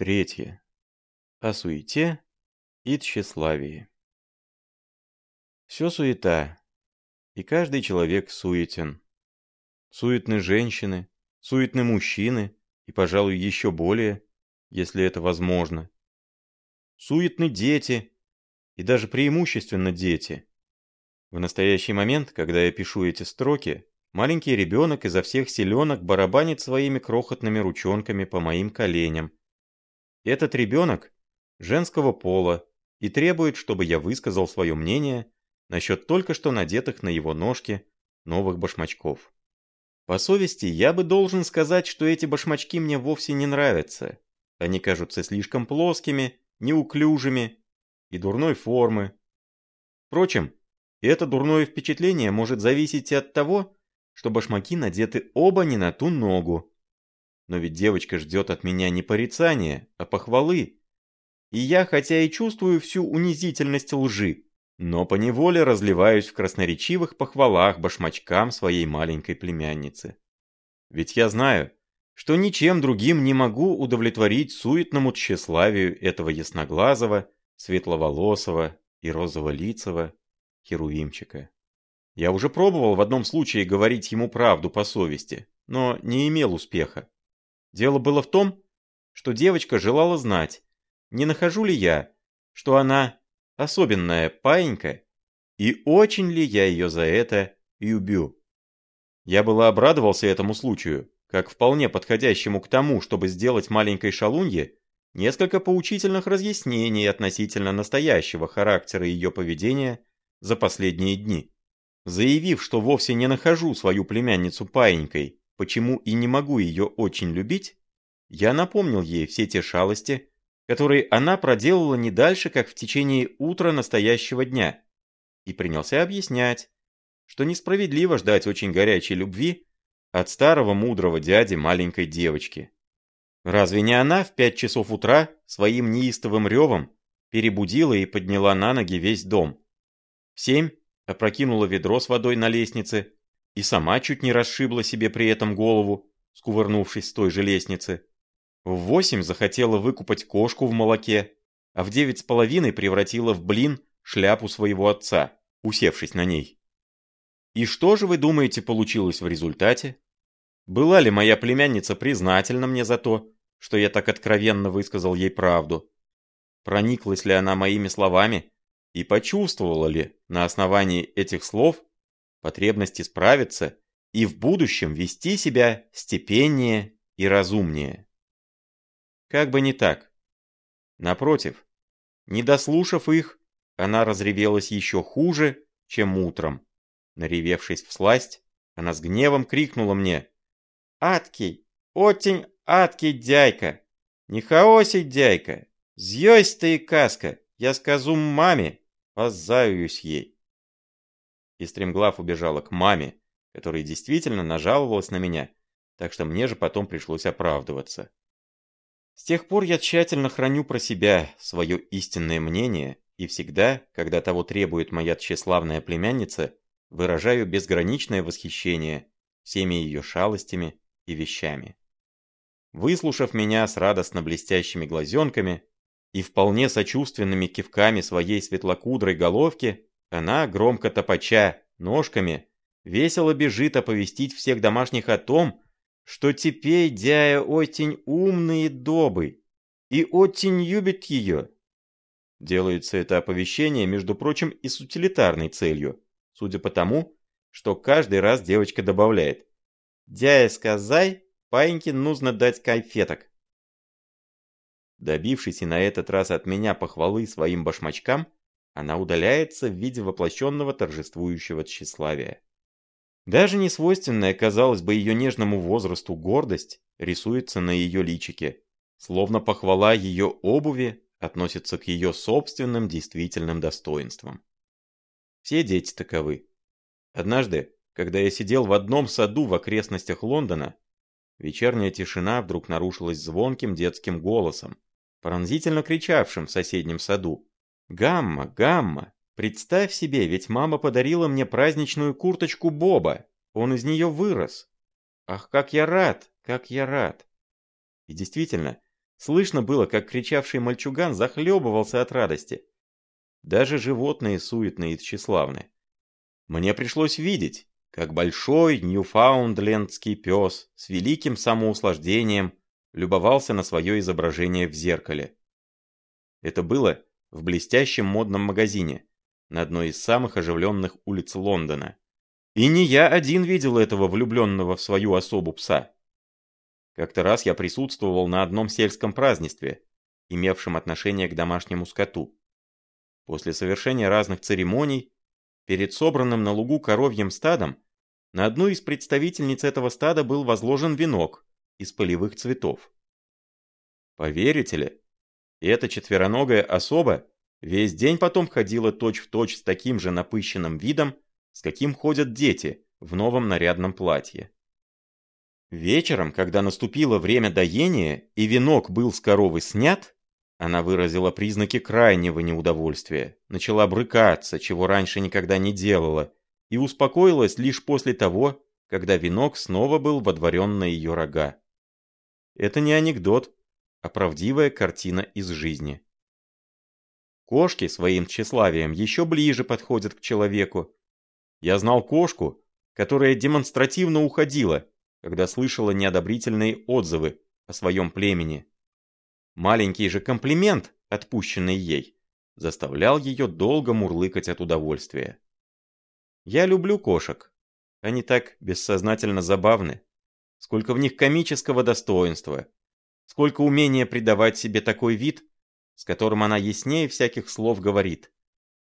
Третье. О суете и тщеславии. Все суета, и каждый человек суетен. Суетны женщины, суетны мужчины, и, пожалуй, еще более, если это возможно. Суетны дети, и даже преимущественно дети. В настоящий момент, когда я пишу эти строки, маленький ребенок изо всех силенок барабанит своими крохотными ручонками по моим коленям, этот ребенок женского пола и требует, чтобы я высказал свое мнение насчет только что надетых на его ножки новых башмачков. По совести, я бы должен сказать, что эти башмачки мне вовсе не нравятся. Они кажутся слишком плоскими, неуклюжими и дурной формы. Впрочем, это дурное впечатление может зависеть и от того, что башмаки надеты оба не на ту ногу, но ведь девочка ждет от меня не порицания, а похвалы. И я, хотя и чувствую всю унизительность лжи, но поневоле разливаюсь в красноречивых похвалах башмачкам своей маленькой племянницы. Ведь я знаю, что ничем другим не могу удовлетворить суетному тщеславию этого ясноглазого, светловолосого и розоволицего херувимчика. Я уже пробовал в одном случае говорить ему правду по совести, но не имел успеха. Дело было в том, что девочка желала знать, не нахожу ли я, что она особенная паинька, и очень ли я ее за это любю. Я было обрадовался этому случаю, как вполне подходящему к тому, чтобы сделать маленькой шалунье несколько поучительных разъяснений относительно настоящего характера ее поведения за последние дни. Заявив, что вовсе не нахожу свою племянницу паинькой, почему и не могу ее очень любить, я напомнил ей все те шалости, которые она проделала не дальше, как в течение утра настоящего дня, и принялся объяснять, что несправедливо ждать очень горячей любви от старого мудрого дяди маленькой девочки. Разве не она в пять часов утра своим неистовым ревом перебудила и подняла на ноги весь дом? В семь опрокинула ведро с водой на лестнице, и сама чуть не расшибла себе при этом голову, скувырнувшись с той же лестницы. В восемь захотела выкупать кошку в молоке, а в девять с половиной превратила в блин шляпу своего отца, усевшись на ней. И что же вы думаете получилось в результате? Была ли моя племянница признательна мне за то, что я так откровенно высказал ей правду? Прониклась ли она моими словами и почувствовала ли на основании этих слов потребность исправиться и в будущем вести себя степеннее и разумнее. Как бы не так. Напротив, не дослушав их, она разревелась еще хуже, чем утром. Наревевшись в сласть, она с гневом крикнула мне. «Адкий, очень адкий дядька! Не хаосить дядька! З'ёсь ты и каска! Я скажу маме, позаюсь ей!» И стремглав убежала к маме, которая действительно нажаловалась на меня, так что мне же потом пришлось оправдываться. С тех пор я тщательно храню про себя свое истинное мнение и всегда, когда того требует моя тщеславная племянница, выражаю безграничное восхищение всеми ее шалостями и вещами. Выслушав меня с радостно блестящими глазенками и вполне сочувственными кивками своей светлокудрой головки, она, громко топача ножками, весело бежит оповестить всех домашних о том, что теперь дядя очень умный и добрый, и очень любит ее. Делается это оповещение, между прочим, и с утилитарной целью, судя по тому, что каждый раз девочка добавляет «Дядя, сказай, паиньке нужно дать конфеток». Добившись и на этот раз от меня похвалы своим башмачкам, она удаляется в виде воплощенного торжествующего тщеславия. Даже не свойственная, казалось бы, ее нежному возрасту гордость рисуется на ее личике, словно похвала ее обуви относится к ее собственным действительным достоинствам. Все дети таковы. Однажды, когда я сидел в одном саду в окрестностях Лондона, вечерняя тишина вдруг нарушилась звонким детским голосом, пронзительно кричавшим в соседнем саду. Гамма, гамма. Представь себе, ведь мама подарила мне праздничную курточку Боба. Он из нее вырос. Ах, как я рад, как я рад. И действительно, Слышно было, как кричавший мальчуган захлебывался от радости. Даже животные суетные и тщеславны. Мне пришлось видеть, как большой ньюфаундлендский пес с великим самоуслаждением любовался на свое изображение в зеркале. Это было в блестящем модном магазине на одной из самых оживленных улиц Лондона. И не я один видел этого влюбленного в свою особу пса. Как-то раз я присутствовал на одном сельском празднестве, имевшем отношение к домашнему скоту. После совершения разных церемоний, перед собранным на лугу коровьим стадом, на одну из представительниц этого стада был возложен венок из полевых цветов. Поверите ли, эта четвероногая особа весь день потом ходила точь-в-точь точь с таким же напыщенным видом, с каким ходят дети в новом нарядном платье. Вечером, когда наступило время доения и венок был с коровы снят, она выразила признаки крайнего неудовольствия, начала брыкаться, чего раньше никогда не делала, и успокоилась лишь после того, когда венок снова был водворен на ее рога. Это не анекдот, а правдивая картина из жизни. Кошки своим тщеславием еще ближе подходят к человеку. Я знал кошку, которая демонстративно уходила, когда слышала неодобрительные отзывы о своем племени. Маленький же комплимент, отпущенный ей, заставлял ее долго мурлыкать от удовольствия. Я люблю кошек. Они так бессознательно забавны. Сколько в них комического достоинства. Сколько умения придавать себе такой вид, с которым она яснее всяких слов говорит.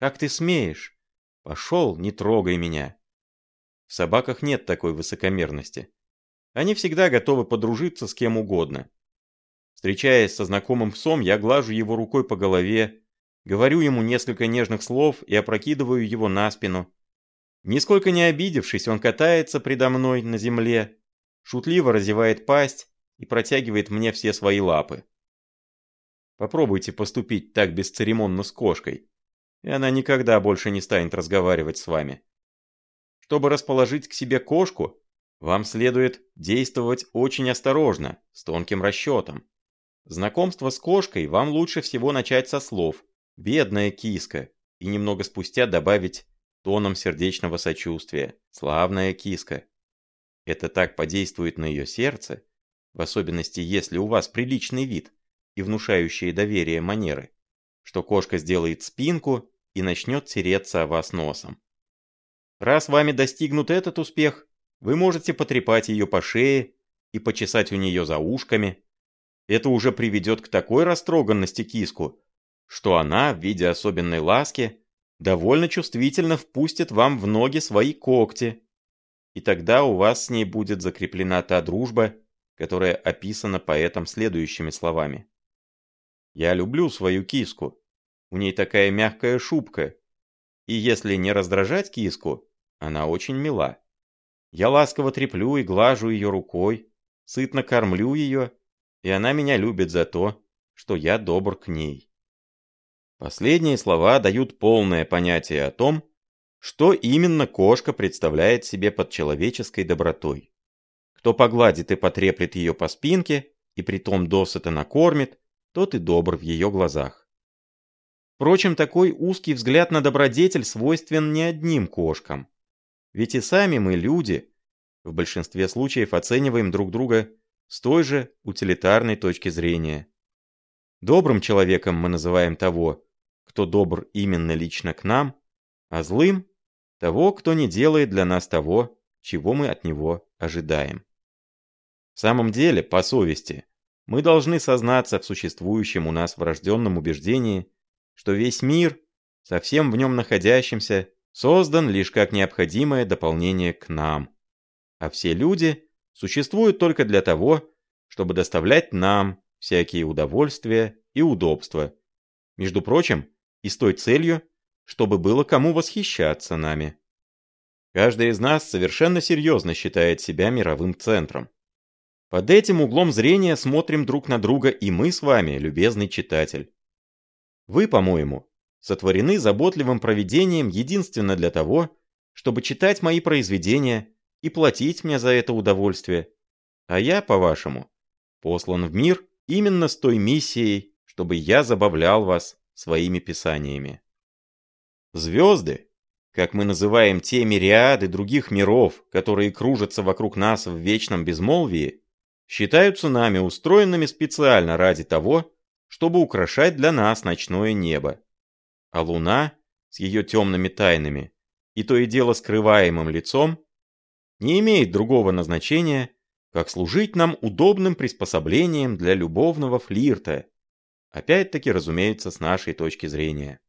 «Как ты смеешь? Пошел, не трогай меня». В собаках нет такой высокомерности. Они всегда готовы подружиться с кем угодно. Встречаясь со знакомым псом, я глажу его рукой по голове, говорю ему несколько нежных слов и опрокидываю его на спину. Нисколько не обидевшись, он катается предо мной на земле, шутливо разевает пасть и протягивает мне все свои лапы. Попробуйте поступить так бесцеремонно с кошкой, и она никогда больше не станет разговаривать с вами. Чтобы расположить к себе кошку, вам следует действовать очень осторожно, с тонким расчетом. Знакомство с кошкой вам лучше всего начать со слов «бедная киска» и немного спустя добавить тоном сердечного сочувствия «славная киска». Это так подействует на ее сердце, в особенности если у вас приличный вид и внушающие доверие манеры, что кошка сделает спинку и начнет тереться о вас носом. Раз вами достигнут этот успех, вы можете потрепать ее по шее и почесать у нее за ушками. Это уже приведет к такой растроганности киску, что она, в виде особенной ласки, довольно чувствительно впустит вам в ноги свои когти. И тогда у вас с ней будет закреплена та дружба, которая описана поэтом следующими словами. «Я люблю свою киску. У ней такая мягкая шубка. И если не раздражать киску, она очень мила. Я ласково треплю и глажу ее рукой, сытно кормлю ее, и она меня любит за то, что я добр к ней. Последние слова дают полное понятие о том, что именно кошка представляет себе под человеческой добротой. Кто погладит и потреплет ее по спинке, и притом досыта накормит, тот и добр в ее глазах. Впрочем, такой узкий взгляд на добродетель свойствен не одним кошкам. Ведь и сами мы, люди, в большинстве случаев оцениваем друг друга с той же утилитарной точки зрения. Добрым человеком мы называем того, кто добр именно лично к нам, а злым – того, кто не делает для нас того, чего мы от него ожидаем. В самом деле, по совести, мы должны сознаться в существующем у нас врожденном убеждении, что весь мир, со всем в нем находящимся, создан лишь как необходимое дополнение к нам. А все люди существуют только для того, чтобы доставлять нам всякие удовольствия и удобства. Между прочим, и с той целью, чтобы было кому восхищаться нами. Каждый из нас совершенно серьезно считает себя мировым центром. Под этим углом зрения смотрим друг на друга и мы с вами, любезный читатель. Вы, по-моему, сотворены заботливым проведением единственно для того, чтобы читать мои произведения и платить мне за это удовольствие. А я, по-вашему, послан в мир, именно с той миссией, чтобы я забавлял вас своими писаниями. Звезды, как мы называем те мириады других миров, которые кружатся вокруг нас в вечном безмолвии, считаются нами устроенными специально ради того, чтобы украшать для нас ночное небо. А луна с ее темными тайнами и то и дело скрываемым лицом не имеет другого назначения, как служить нам удобным приспособлением для любовного флирта, опять-таки, разумеется, с нашей точки зрения.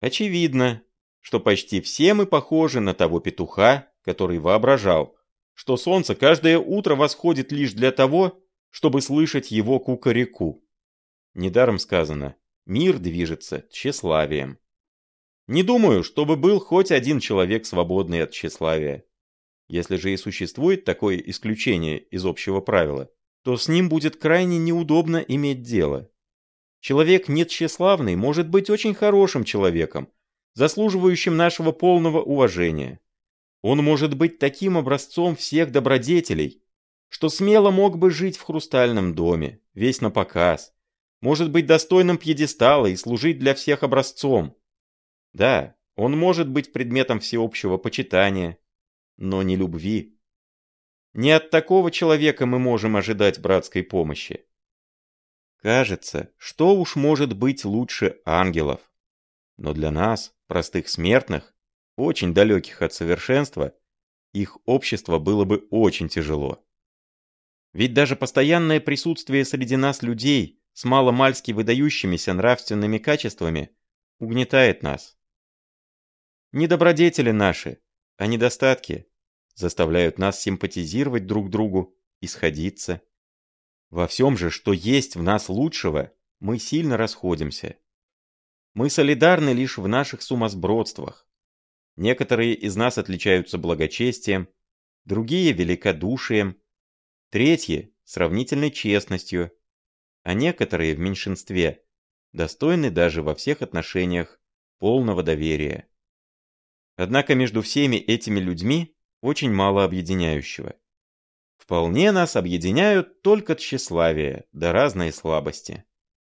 Очевидно, что почти все мы похожи на того петуха, который воображал, что солнце каждое утро восходит лишь для того, чтобы слышать его кукареку. Недаром сказано, мир движется тщеславием. Не думаю, чтобы был хоть один человек свободный от тщеславия. Если же и существует такое исключение из общего правила, то с ним будет крайне неудобно иметь дело. Человек нетщеславный может быть очень хорошим человеком, заслуживающим нашего полного уважения. Он может быть таким образцом всех добродетелей, что смело мог бы жить в хрустальном доме, весь на показ, может быть достойным пьедестала и служить для всех образцом. Да, он может быть предметом всеобщего почитания, но не любви. Не от такого человека мы можем ожидать братской помощи. Кажется, что уж может быть лучше ангелов. Но для нас, простых смертных, очень далеких от совершенства, их общество было бы очень тяжело. Ведь даже постоянное присутствие среди нас людей с маломальски выдающимися нравственными качествами угнетает нас. Недобродетели наши, а недостатки заставляют нас симпатизировать друг другу и сходиться. Во всем же, что есть в нас лучшего, мы сильно расходимся. Мы солидарны лишь в наших сумасбродствах. Некоторые из нас отличаются благочестием, другие – великодушием, третьи – сравнительной честностью, а некоторые в меньшинстве достойны даже во всех отношениях полного доверия. Однако между всеми этими людьми очень мало объединяющего. Вполне нас объединяют только тщеславие да разные слабости.